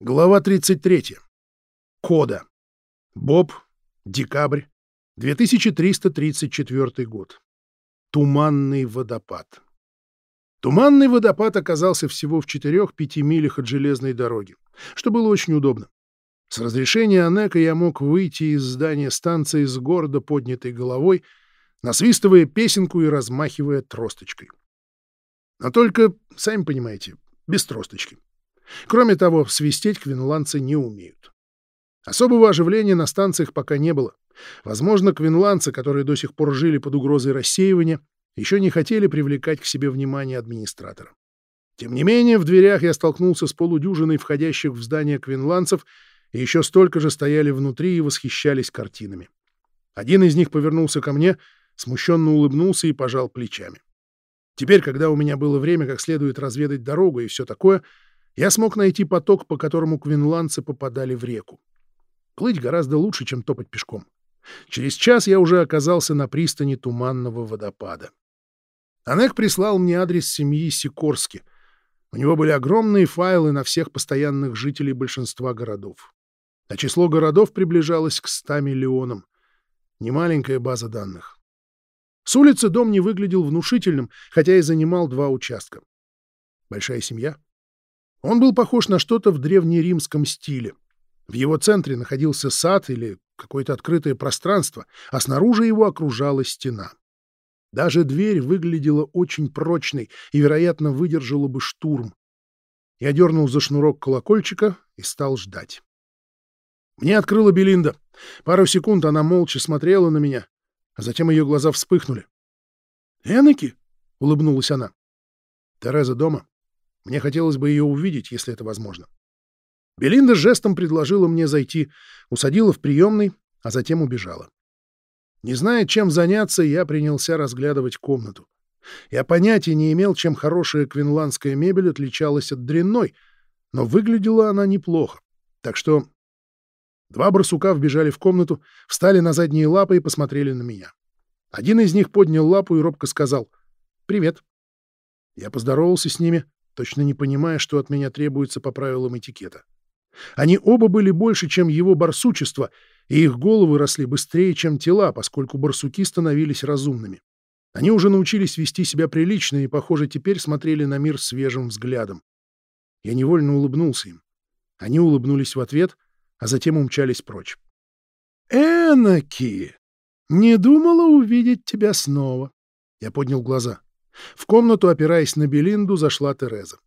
Глава 33. Кода. Боб. Декабрь. 2334 год. Туманный водопад. Туманный водопад оказался всего в 4-5 милях от железной дороги, что было очень удобно. С разрешения Анека я мог выйти из здания станции с гордо поднятой головой, насвистывая песенку и размахивая тросточкой. Но только, сами понимаете, без тросточки. Кроме того, свистеть квинландцы не умеют. Особого оживления на станциях пока не было. Возможно, квинландцы, которые до сих пор жили под угрозой рассеивания, еще не хотели привлекать к себе внимание администратора. Тем не менее, в дверях я столкнулся с полудюжиной входящих в здание квинландцев, и еще столько же стояли внутри и восхищались картинами. Один из них повернулся ко мне, смущенно улыбнулся и пожал плечами. Теперь, когда у меня было время как следует разведать дорогу и все такое, я смог найти поток, по которому квинландцы попадали в реку. Плыть гораздо лучше, чем топать пешком. Через час я уже оказался на пристани Туманного водопада. Анек прислал мне адрес семьи Сикорски. У него были огромные файлы на всех постоянных жителей большинства городов. А число городов приближалось к 100 миллионам. Немаленькая база данных. С улицы дом не выглядел внушительным, хотя и занимал два участка. Большая семья? Он был похож на что-то в древнеримском стиле. В его центре находился сад или какое-то открытое пространство, а снаружи его окружала стена. Даже дверь выглядела очень прочной и, вероятно, выдержала бы штурм. Я дернул за шнурок колокольчика и стал ждать. Мне открыла Белинда. Пару секунд она молча смотрела на меня, а затем ее глаза вспыхнули. «Энеки?» — улыбнулась она. «Тереза дома?» Мне хотелось бы ее увидеть, если это возможно. Белинда жестом предложила мне зайти, усадила в приемный, а затем убежала. Не зная, чем заняться, я принялся разглядывать комнату. Я понятия не имел, чем хорошая квинландская мебель отличалась от дрянной, но выглядела она неплохо. Так что два барсука вбежали в комнату, встали на задние лапы и посмотрели на меня. Один из них поднял лапу и робко сказал «Привет». Я поздоровался с ними, точно не понимая, что от меня требуется по правилам этикета. Они оба были больше, чем его барсучество, и их головы росли быстрее, чем тела, поскольку барсуки становились разумными. Они уже научились вести себя прилично и, похоже, теперь смотрели на мир свежим взглядом. Я невольно улыбнулся им. Они улыбнулись в ответ, а затем умчались прочь. «Энаки! Не думала увидеть тебя снова!» Я поднял глаза. В комнату, опираясь на Белинду, зашла Тереза.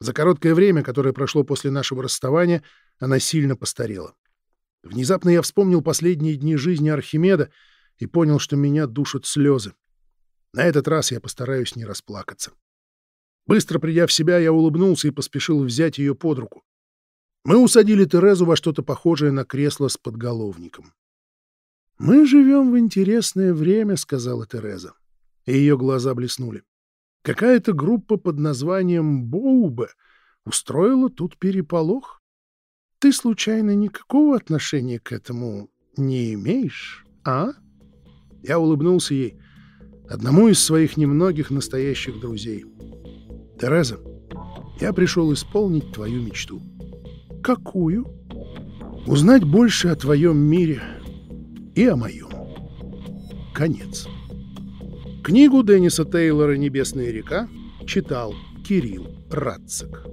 За короткое время, которое прошло после нашего расставания, она сильно постарела. Внезапно я вспомнил последние дни жизни Архимеда и понял, что меня душат слезы. На этот раз я постараюсь не расплакаться. Быстро придя в себя, я улыбнулся и поспешил взять ее под руку. Мы усадили Терезу во что-то похожее на кресло с подголовником. «Мы живем в интересное время», — сказала Тереза. И ее глаза блеснули. Какая-то группа под названием Боубе устроила тут переполох. Ты, случайно, никакого отношения к этому не имеешь, а? Я улыбнулся ей, одному из своих немногих настоящих друзей. Тереза, я пришел исполнить твою мечту. Какую? Узнать больше о твоем мире и о моем. Конец. Книгу Денниса Тейлора «Небесная река» читал Кирилл Радцик.